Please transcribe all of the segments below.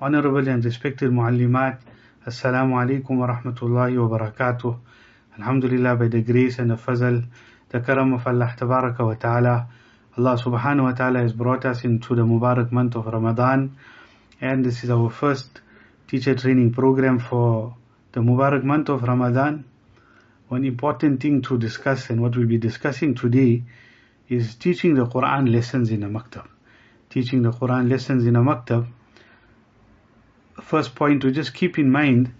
Honorable and respected Muallimat, Assalamu alaikum wa rahmatullahi wa barakatuh. Alhamdulillah, by the grace and the fazl, the karam of Allah tabaraka wa ta'ala, Allah subhanahu wa ta'ala has brought us into the Mubarak month of Ramadan, and this is our first teacher training program for the Mubarak month of Ramadan. One important thing to discuss and what we'll be discussing today is teaching the Quran lessons in a maktab. Teaching the Quran lessons in a maktab first point to just keep in mind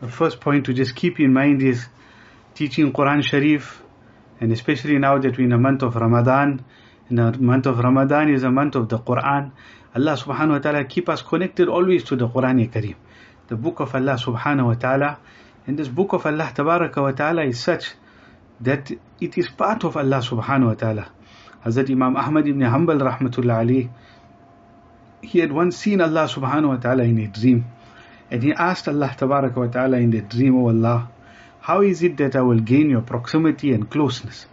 the first point to just keep in mind is teaching Quran Sharif and especially now that we're in the month of Ramadan in the month of Ramadan is a month of the Quran. Allah subhanahu wa ta'ala keep us connected always to the Quran Kareem. The book of Allah subhanahu wa ta'ala and this book of Allah tabaraka wa ta'ala is such that it is part of Allah subhanahu wa ta'ala. Hazrat Imam Ahmad ibn Hanbal rahmatullah alayh, he had once seen Allah subhanahu wa ta'ala in a dream. And he asked Allah tabaraka wa ta'ala in the dream, Oh Allah, how is it that I will gain your proximity and closeness?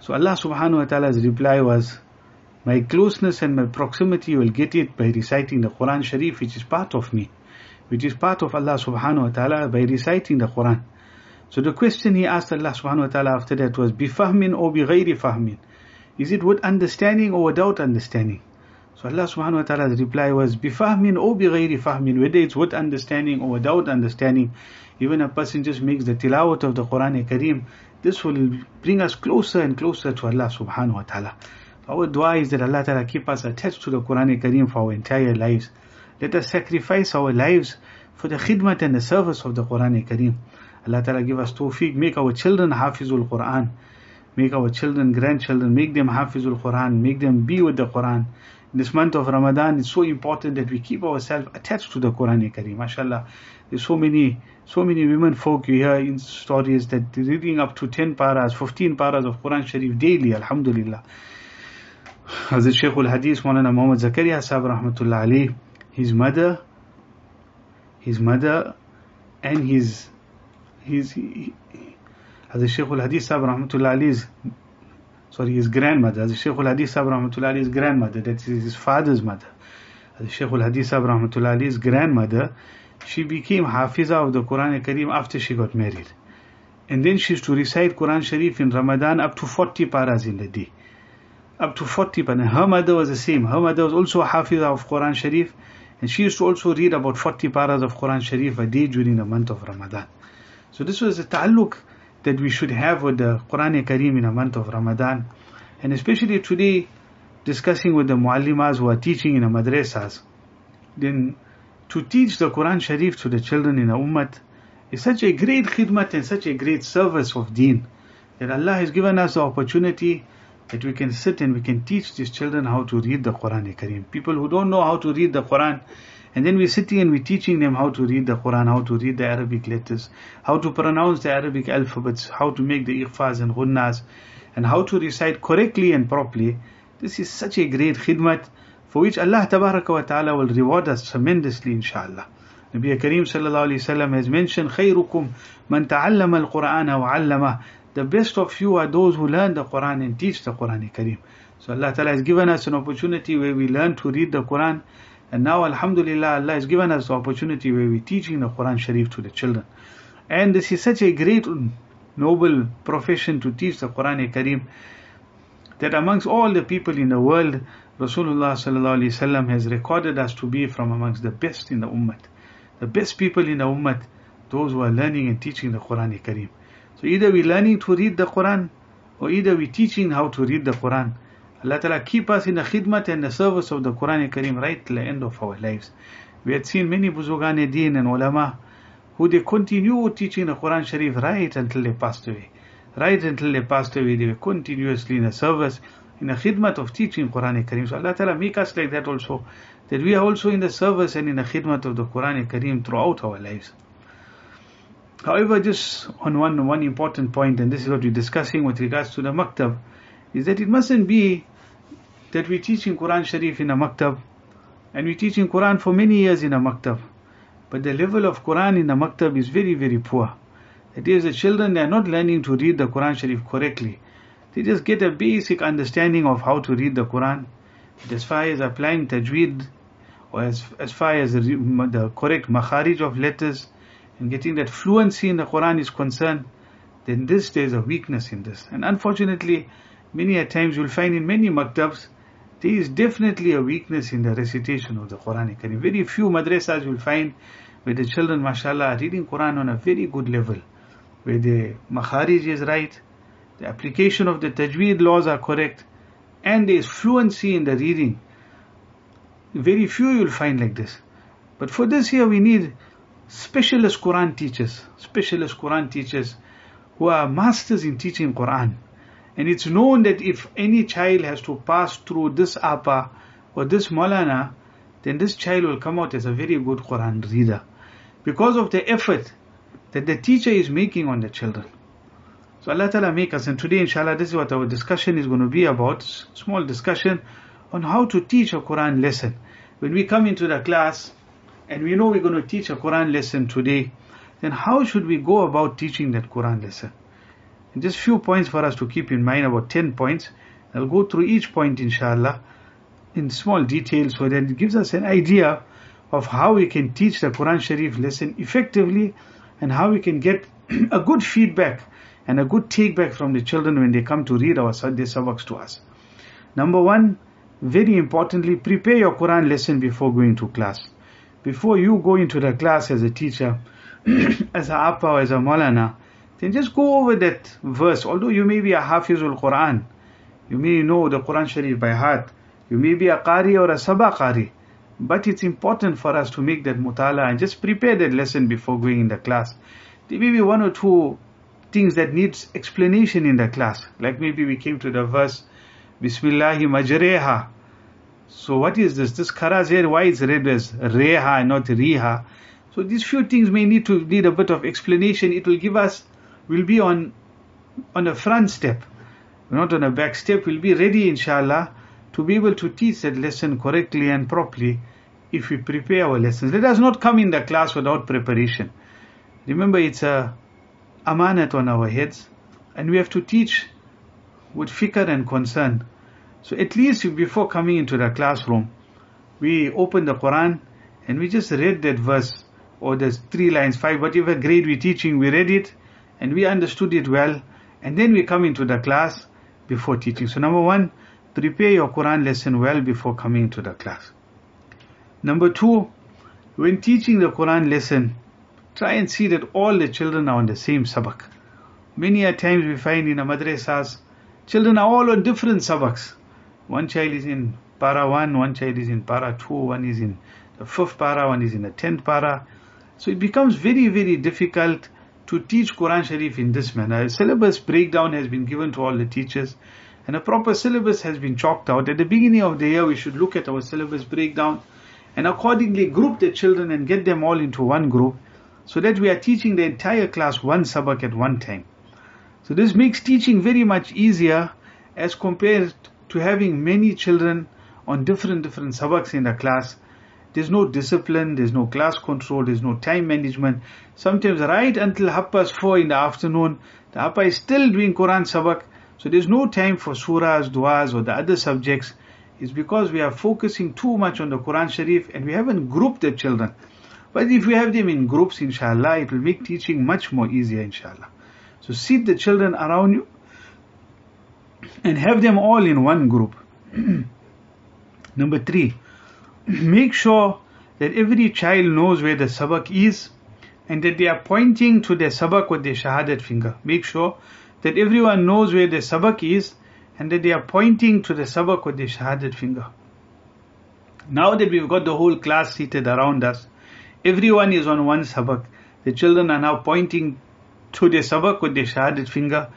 So Allah subhanahu wa ta'ala's reply was, my closeness and my proximity you will get it by reciting the Quran Sharif which is part of me, which is part of Allah subhanahu wa ta'ala by reciting the Quran. So the question he asked Allah subhanahu wa ta'ala after that was, بِفَهْمٍ or بِغَيْرِ فَهْمٍ Is it with understanding or without understanding? So Allah subhanahu wa ta'ala's reply was, بِفَهْمٍ or بِغَيْرِ فَهْمٍ Whether it's with understanding or without understanding, even a person just makes the tilawat of the Quran Kareem, this will bring us closer and closer to Allah subhanahu wa ta'ala. Our dua is that Allah ta'ala keep us attached to the Quran Kareem for our entire lives. Let us sacrifice our lives for the khidmat and the service of the Quran Kareem. Allah Ta'ala give us tawfiq, make our children Hafizul Quran, make our children, grandchildren, make them Hafizul Quran, make them be with the Quran. In this month of Ramadan, it's so important that we keep ourselves attached to the Quran Kareem. MashaAllah, there's so many, so many women folk you hear in stories that they're reading up to 10 paras, 15 paras of Quran Sharif daily, Alhamdulillah. Hazrat Shaykh al-Hadith, Maulana Muhammad Zakaria Sahib Rahmatullah Alayh, his mother, his mother and his his he, Hazrat Shaykh al-Hadith Sahib Rahmatullah Alayh's sorry his grandmother Hazrat Shaykh al-Hadith Sahib Rahmatullah Alayh's grandmother that is his father's mother. Hazrat Shaykh al-Hadith Sahib Rahmatullah Alayh's grandmother she became Hafiza of the Quran Kareem after she got married. And then she used to recite Quran Sharif in Ramadan up to 40 paras in the day. Up to 40 paras. Her mother was the same. Her mother was also a Hafiza of Quran Sharif. And she used to also read about 40 paras of Quran Sharif a day during the month of Ramadan so this was a ta'alluq that we should have with the Quran Kareem in a month of Ramadan. And especially today, discussing with the muallimas who are teaching in the madrasas, then to teach the Quran Sharif to the children in a ummah is such a great khidmat and such a great service of deen that Allah has given us the opportunity that we can sit and we can teach these children how to read the Quran Kareem. People who don't know how to read the Quran, and then we're sitting and we're teaching them how to read the Quran, how to read the Arabic letters, how to pronounce the Arabic alphabets, how to make the ikhfas and ghunnas, and how to recite correctly and properly. This is such a great khidmat for which Allah wa ta'ala will reward us tremendously inshallah. Nabi Kareem sallallahu alayhi wasallam has mentioned خيركم من تعلم القرآن وعلمه. the best of you are those who learn the Quran and teach the Quran Kareem. So Allah Ta'ala has given us an opportunity where we learn to read the Quran and now, Alhamdulillah, Allah has given us the opportunity where we're teaching the Quran Sharif to the children. And this is such a great, noble profession to teach the Quran Kareem that amongst all the people in the world, Rasulullah has recorded us to be from amongst the best in the ummah. The best people in the ummah, those who are learning and teaching the Quran Kareem. So either we're learning to read the Quran, or either we're teaching how to read the Quran. Allah Ta'ala keep us in the khidmat and the service of the Quran Kareem right till the end of our lives. We had seen many Buzurgan Deen and ulama who they continue teaching the Quran Sharif right until they passed away. right until they passed away, they were continuously in a service, in a khidmat of teaching Quran Kareem. So Allah Ta'ala make us like that also, that we are also in the service and in the khidmat of the Quran Kareem throughout our lives. However, just on one, one important point, and this is what we're discussing with regards to the maktab, is that it mustn't be that we teach in Quran Sharif in a maktab, and we teach in Quran for many years in a maktab, but the level of Quran in the maktab is very, very poor. That is, the children, they are not learning to read the Quran Sharif correctly. They just get a basic understanding of how to read the Quran. But as far as applying tajweed, or as, as far as the, the correct makharij of letters, and getting that fluency in the Quran is concerned, then this there's a weakness in this. And unfortunately, many a times you'll find in many maktabs, there is definitely a weakness in the recitation of the Quran. Very few madrasas you'll find where the children, mashallah, are reading Quran on a very good level, where the makharij is right, the application of the tajweed laws are correct, and there is fluency in the reading. Very few you'll find like this. But for this year, we need specialist Quran teachers, specialist Quran teachers who are masters in teaching Quran. And it's known that if any child has to pass through this apa or this Malana, then this child will come out as a very good Quran reader. Because of the effort that the teacher is making on the children. So Allah Ta'ala make us, and today inshallah this is what our discussion is going to be about, small discussion on how to teach a Quran lesson. When we come into the class, and we know we're going to teach a Quran lesson today, then how should we go about teaching that Quran lesson? Just few points for us to keep in mind, about 10 points. I'll go through each point inshallah in small detail so that it gives us an idea of how we can teach the Quran Sharif lesson effectively and how we can get a good feedback and a good take back from the children when they come to read our Sunday sabaks to us. Number one, very importantly, prepare your Quran lesson before going to class before you go into the class as a teacher, as a appa or as a malana, then just go over that verse. Although you may be a hafizul Quran, you may know the Quran Sharif by heart, you may be a qari or a sabah qari, but it's important for us to make that mutala and just prepare that lesson before going in the class. There may be one or two things that needs explanation in the class. Like maybe we came to the verse, Bismillahi majreha. So what is this? This karaz here, why it's read as reha and not riha? So these few things may need to need a bit of explanation. It will give us, will be on on a front step, not on a back step. We'll be ready, inshallah, to be able to teach that lesson correctly and properly if we prepare our lessons. Let us not come in the class without preparation. Remember, it's a amanat on our heads, and we have to teach with fikr and concern. So at least before coming into the classroom, we open the Quran and we just read that verse or there's three lines, five, whatever grade we're teaching, we read it and we understood it well and then we come into the class before teaching. So number one, prepare your Quran lesson well before coming to the class. Number two, when teaching the Quran lesson, try and see that all the children are on the same sabak. Many a times we find in the madrasas, children are all on different sabaks. One child is in para 1, one child is in para 2, one is in the fifth para, one is in the tenth para. So it becomes very, very difficult to teach Quran Sharif in this manner. A syllabus breakdown has been given to all the teachers and a proper syllabus has been chalked out. At the beginning of the year, we should look at our syllabus breakdown and accordingly group the children and get them all into one group so that we are teaching the entire class one sabak at one time. So this makes teaching very much easier as compared to having many children on different different sabaks in the class. There's no discipline, there's no class control, there's no time management. Sometimes right until half past four in the afternoon, the appa is still doing Quran sabak. So there's no time for surahs, duas or the other subjects. It's because we are focusing too much on the Quran Sharif and we haven't grouped the children. But if we have them in groups, inshallah, it will make teaching much more easier, inshallah. So seat the children around you and have them all in one group. Number three, make sure that every child knows where the sabak is and that they are pointing to their sabak with their shahadat finger. Make sure that everyone knows where the sabak is and that they are pointing to the sabak with their shahadat finger. Now that we've got the whole class seated around us, everyone is on one sabak. The children are now pointing to their sabak with their shahadat finger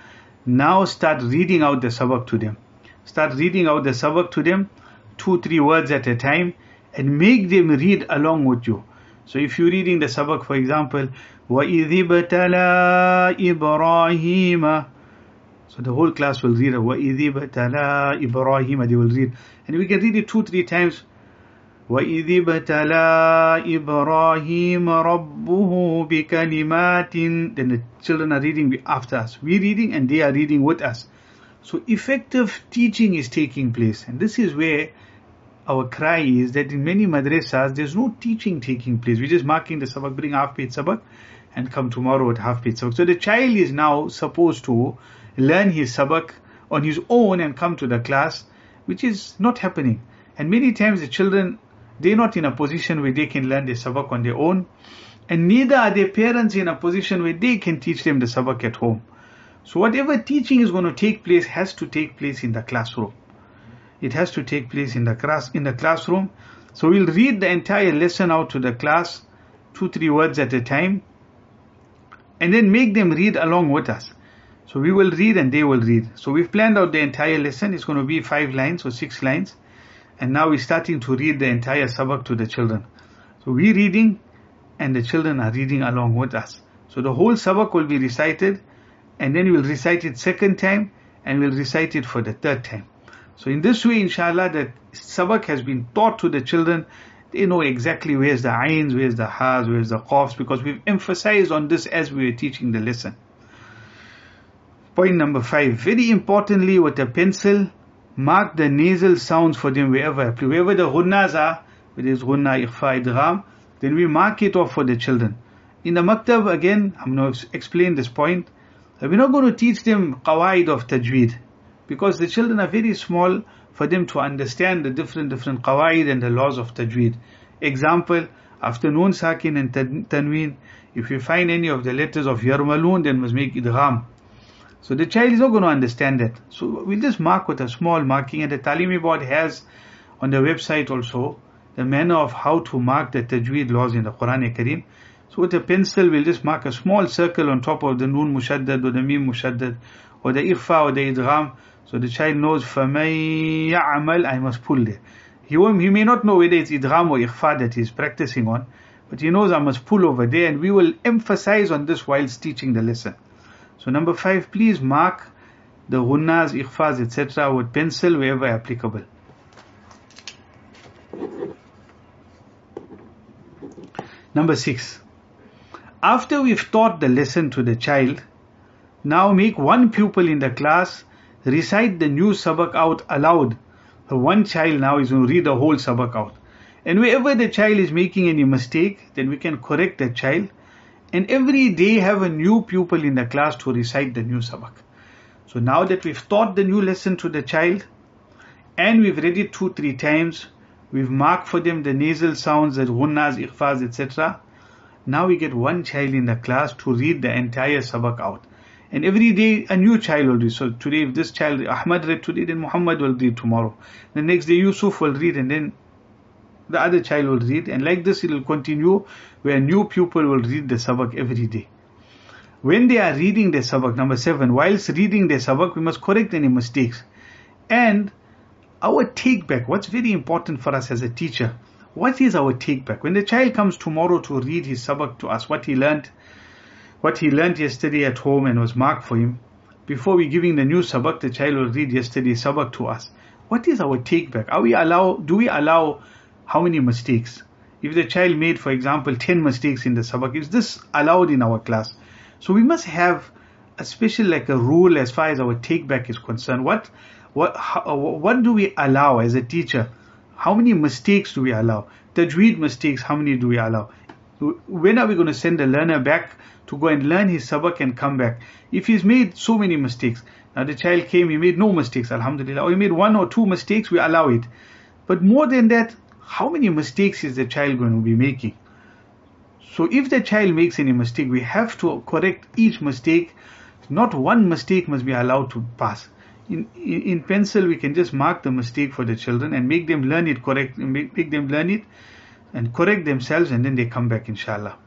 Now start reading out the sabak to them. Start reading out the sabak to them, two, three words at a time, and make them read along with you. So if you're reading the sabak, for example, وَإِذِ بَتَلَى إِبْرَاهِيمَ So the whole class will read وَإِذِ بَتَلَى إِبْرَاهِيمَ They will read. And we can read it two, three times. وَإِذِ ابْتَلَى إِبْرَاهِيمَ رَبُّهُ بِكَلِمَاتٍ Then the children are reading after us. We're reading and they are reading with us. So effective teaching is taking place. And this is where our cry is that in many madrasas, there's no teaching taking place. We're just marking the sabak, bring half page sabak and come tomorrow at half page sabak. So the child is now supposed to learn his sabak on his own and come to the class, which is not happening. And many times the children they're not in a position where they can learn the sabak on their own. And neither are their parents in a position where they can teach them the sabak at home. So whatever teaching is going to take place has to take place in the classroom. It has to take place in the class in the classroom. So we'll read the entire lesson out to the class, two, three words at a time, and then make them read along with us. So we will read and they will read. So we've planned out the entire lesson. It's going to be five lines or six lines. And now we're starting to read the entire sabak to the children. So we're reading and the children are reading along with us. So the whole sabak will be recited and then we'll recite it second time and we'll recite it for the third time. So in this way, inshallah, that sabak has been taught to the children. They know exactly where's the ains, where's the has, where's the qafs, because we've emphasized on this as we were teaching the lesson. Point number five. Very importantly, with a pencil, mark the nasal sounds for them wherever, wherever the ghunnas are, whether it's ghunna, ikhfa, idgham, then we mark it off for the children. In the maktab, again, I'm going to explain this point. We're not going to teach them qawaid of tajweed because the children are very small for them to understand the different different qawaid and the laws of tajweed. Example, after noon sakin and tanween, if you find any of the letters of yarmalun, then must make idgham. So the child is not going to understand that. So we'll just mark with a small marking and the Talimi board has on the website also the manner of how to mark the tajweed laws in the Quran Kareem. So with a pencil we'll just mark a small circle on top of the noon mushaddad or the mim mushaddad or the ikhfa or the idgham. So the child knows فَمَن يَعْمَلْ I must pull there. He, won't, he may not know whether it's idgham or ikhfa that he's practicing on, but he knows I must pull over there and we will emphasize on this whilst teaching the lesson. So number five, please mark the ghunnas, ikhfas, etc. with pencil wherever applicable. Number six, after we've taught the lesson to the child, now make one pupil in the class recite the new sabak out aloud. The one child now is going to read the whole sabak out. And wherever the child is making any mistake, then we can correct the child and every day have a new pupil in the class to recite the new sabak. So now that we've taught the new lesson to the child and we've read it two, three times, we've marked for them the nasal sounds, the ghunnas, ikhfas, etc. Now we get one child in the class to read the entire sabak out. And every day a new child will read. So today if this child, Ahmad read today, then Muhammad will read tomorrow. The next day Yusuf will read and then the other child will read and like this it will continue where new pupil will read the sabak every day. When they are reading the sabak, number seven, whilst reading the sabak, we must correct any mistakes. And our take back, what's very important for us as a teacher, what is our take back? When the child comes tomorrow to read his sabak to us, what he learned, what he learned yesterday at home and was marked for him, before we giving the new sabak, the child will read yesterday's sabak to us. What is our take back? Are we allow, do we allow how many mistakes? If the child made, for example, 10 mistakes in the sabak, is this allowed in our class? So we must have a special, like a rule as far as our take back is concerned. What, what, how, what do we allow as a teacher? How many mistakes do we allow? Tajweed mistakes, how many do we allow? When are we going to send the learner back to go and learn his sabak and come back? If he's made so many mistakes, now the child came, he made no mistakes, alhamdulillah, or he made one or two mistakes, we allow it. But more than that, how many mistakes is the child going to be making? So if the child makes any mistake, we have to correct each mistake. Not one mistake must be allowed to pass. In, in, in pencil, we can just mark the mistake for the children and make them learn it correct, make, make them learn it and correct themselves and then they come back inshallah.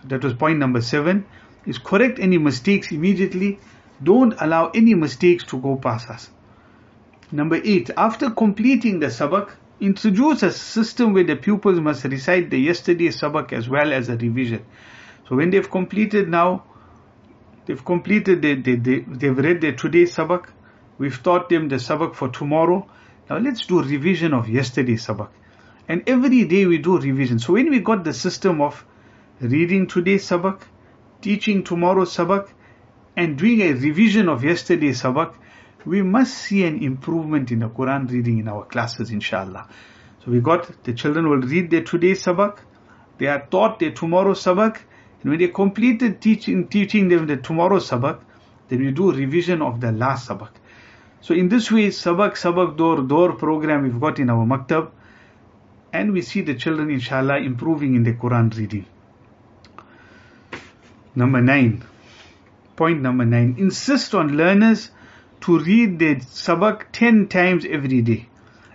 So that was point number seven. is correct any mistakes immediately. Don't allow any mistakes to go past us. Number eight, after completing the sabak, introduce a system where the pupils must recite the yesterday's sabak as well as a revision. So when they've completed now, they've completed, they, they, they, they've read their today's sabak, we've taught them the sabak for tomorrow. Now let's do revision of yesterday's sabak. And every day we do revision. So when we got the system of reading today's sabak, teaching tomorrow's sabak, and doing a revision of yesterday's sabak, we must see an improvement in the Quran reading in our classes, inshallah. So we got the children will read their today's sabak, they are taught their tomorrow's sabak, and when they completed teaching teaching them the tomorrow's sabak, then we do revision of the last sabak. So in this way, sabak sabak door door program we've got in our maktab, and we see the children, inshallah, improving in the Quran reading. Number nine. Point number nine. Insist on learners to read their sabak 10 times every day.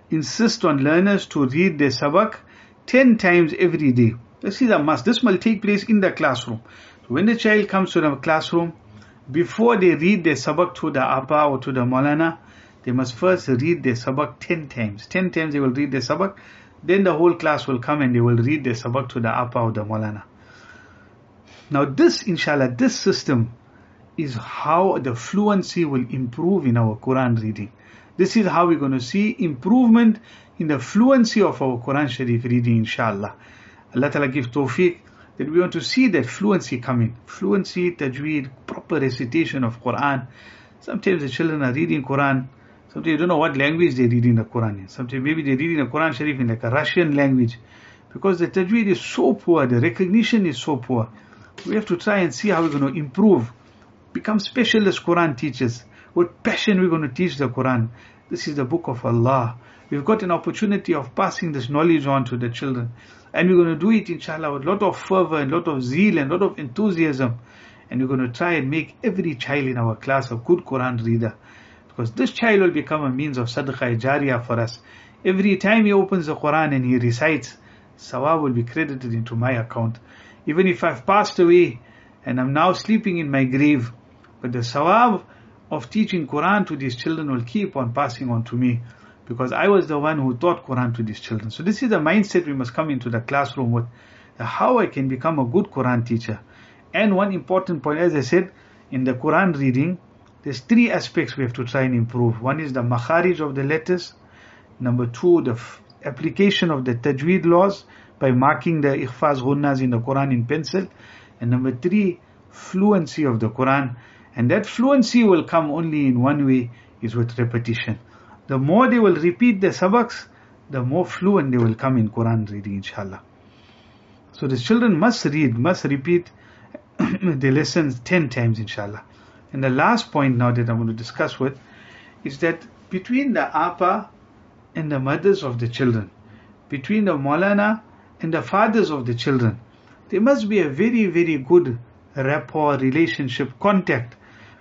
Insist on learners to read their sabak 10 times every day. This is a must. This will take place in the classroom. So when the child comes to the classroom, before they read their sabak to the Apa or to the Malana, they must first read their sabak 10 times. 10 times they will read their sabak. Then the whole class will come and they will read their sabak to the Apa or the Malana. Now this, inshallah, this system is how the fluency will improve in our Quran reading. This is how we're going to see improvement in the fluency of our Quran Sharif reading, inshallah. Allah Ta'ala give tawfiq that we want to see that fluency coming. Fluency, tajweed, proper recitation of Quran. Sometimes the children are reading Quran. Sometimes you don't know what language they're reading the Quran in. Sometimes maybe they're reading the Quran Sharif in like a Russian language. Because the tajweed is so poor, the recognition is so poor. We have to try and see how we're going to improve become specialist Quran teachers. With passion we're going to teach the Quran. This is the book of Allah. We've got an opportunity of passing this knowledge on to the children. And we're going to do it inshallah with a lot of fervor and a lot of zeal and a lot of enthusiasm. And we're going to try and make every child in our class a good Quran reader. Because this child will become a means of sadaqah jariyah for us. Every time he opens the Quran and he recites, sawab will be credited into my account. Even if I've passed away and I'm now sleeping in my grave, but the sawab of teaching Quran to these children will keep on passing on to me because I was the one who taught Quran to these children. So this is the mindset we must come into the classroom with how I can become a good Quran teacher. And one important point, as I said, in the Quran reading, there's three aspects we have to try and improve. One is the makharij of the letters. Number two, the application of the tajweed laws by marking the ikhfas ghunnas in the Quran in pencil. And number three, fluency of the Quran and that fluency will come only in one way, is with repetition. The more they will repeat the sabaks, the more fluent they will come in Quran reading, inshallah. So the children must read, must repeat the lessons 10 times, inshallah. And the last point now that I'm going to discuss with is that between the Apa and the mothers of the children, between the Maulana and the fathers of the children, there must be a very, very good rapport, relationship, contact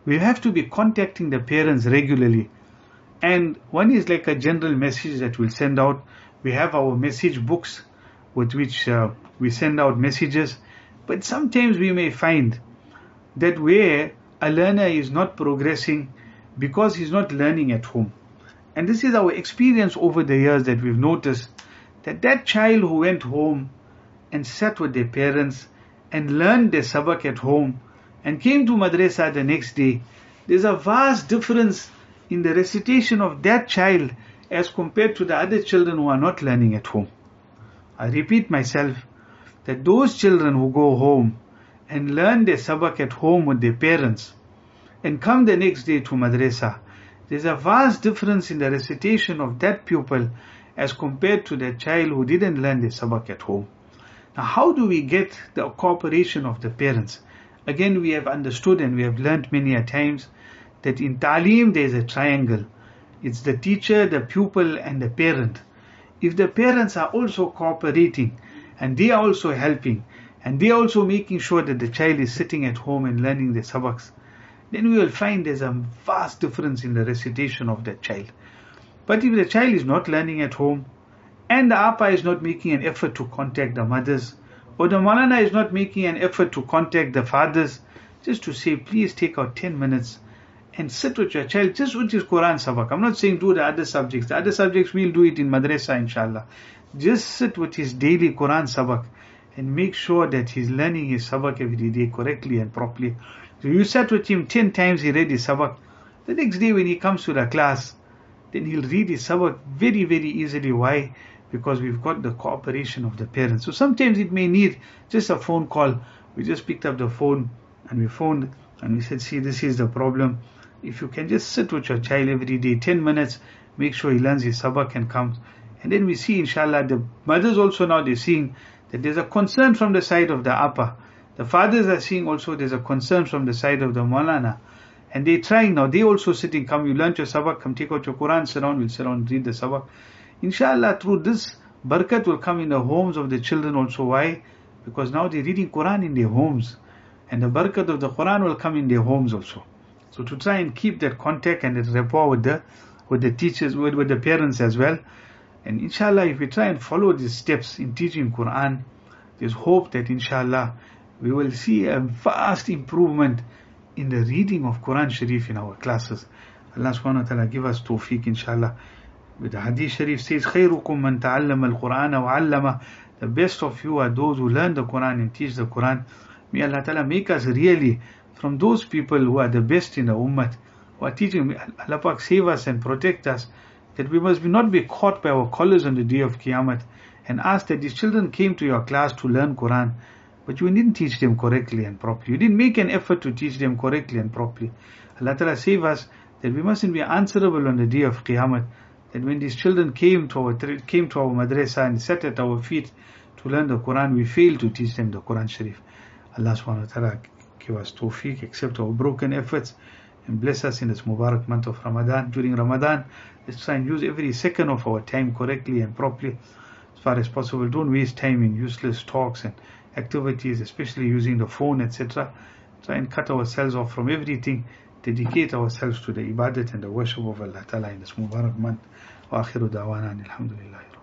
we have to be contacting the parents regularly. And one is like a general message that we'll send out. We have our message books with which uh, we send out messages. But sometimes we may find that where a learner is not progressing because he's not learning at home. And this is our experience over the years that we've noticed that that child who went home and sat with their parents and learned their sabak at home and came to madrasa the next day, there's a vast difference in the recitation of that child as compared to the other children who are not learning at home. I repeat myself that those children who go home and learn their sabak at home with their parents and come the next day to madrasa, there's a vast difference in the recitation of that pupil as compared to the child who didn't learn the sabak at home. Now, how do we get the cooperation of the parents? Again, we have understood and we have learned many a times that in Talim there is a triangle. It's the teacher, the pupil, and the parent. If the parents are also cooperating and they are also helping and they are also making sure that the child is sitting at home and learning the sabaks, then we will find there's a vast difference in the recitation of that child. But if the child is not learning at home and the Appa is not making an effort to contact the mothers, or the Malana is not making an effort to contact the fathers, just to say, please take out 10 minutes and sit with your child just with his Quran sabak. I'm not saying do the other subjects. The other subjects we'll do it in madrasa inshallah. Just sit with his daily Quran sabak and make sure that he's learning his sabak every day correctly and properly. So you sat with him 10 times, he read his sabak. The next day when he comes to the class, then he'll read his sabak very, very easily. Why? Because we've got the cooperation of the parents. So sometimes it may need just a phone call. We just picked up the phone and we phoned and we said, see, this is the problem if you can just sit with your child every day, 10 minutes, make sure he learns his sabak and comes. And then we see, inshallah, the mothers also now they're seeing that there's a concern from the side of the appa. The fathers are seeing also there's a concern from the side of the Maulana. And they're trying now, they also sitting, come, you learn your sabak, come take out your Quran, sit down, we'll sit down, read the sabak. Inshallah, through this, barakat will come in the homes of the children also. Why? Because now they're reading Quran in their homes. And the barakat of the Quran will come in their homes also. So to try and keep that contact and that rapport with the with the teachers, with, with the parents as well. And inshallah, if we try and follow these steps in teaching Quran, there's hope that inshallah we will see a vast improvement in the reading of Quran Sharif in our classes. Allah subhanahu wa ta'ala give us tawfiq inshallah. With the Hadith Sharif says, خيركم من تعلم القرآن وعلمه The best of you are those who learn the Quran and teach the Quran. May Allah ta'ala make us really from those people who are the best in the ummah, who are teaching, Allah Pak save us and protect us, that we must not be caught by our collars on the day of Qiyamah and ask that these children came to your class to learn Quran, but you didn't teach them correctly and properly. You didn't make an effort to teach them correctly and properly. Allah Ta'ala save us that we mustn't be answerable on the day of Qiyamah. That when these children came to our came to our madrasa and sat at our feet to learn the Quran, we failed to teach them the Quran Sharif. Allah subhanahu wa ta'ala give us tawfiq, accept our broken efforts, and bless us in this Mubarak month of Ramadan. During Ramadan, let's try and use every second of our time correctly and properly as far as possible. Don't waste time in useless talks and activities, especially using the phone, etc. Try and cut ourselves off from everything. Dedicate ourselves to the ibadat and the worship of Allah Ta'ala in this Mubarak month. وآخر دعوانا الحمد لله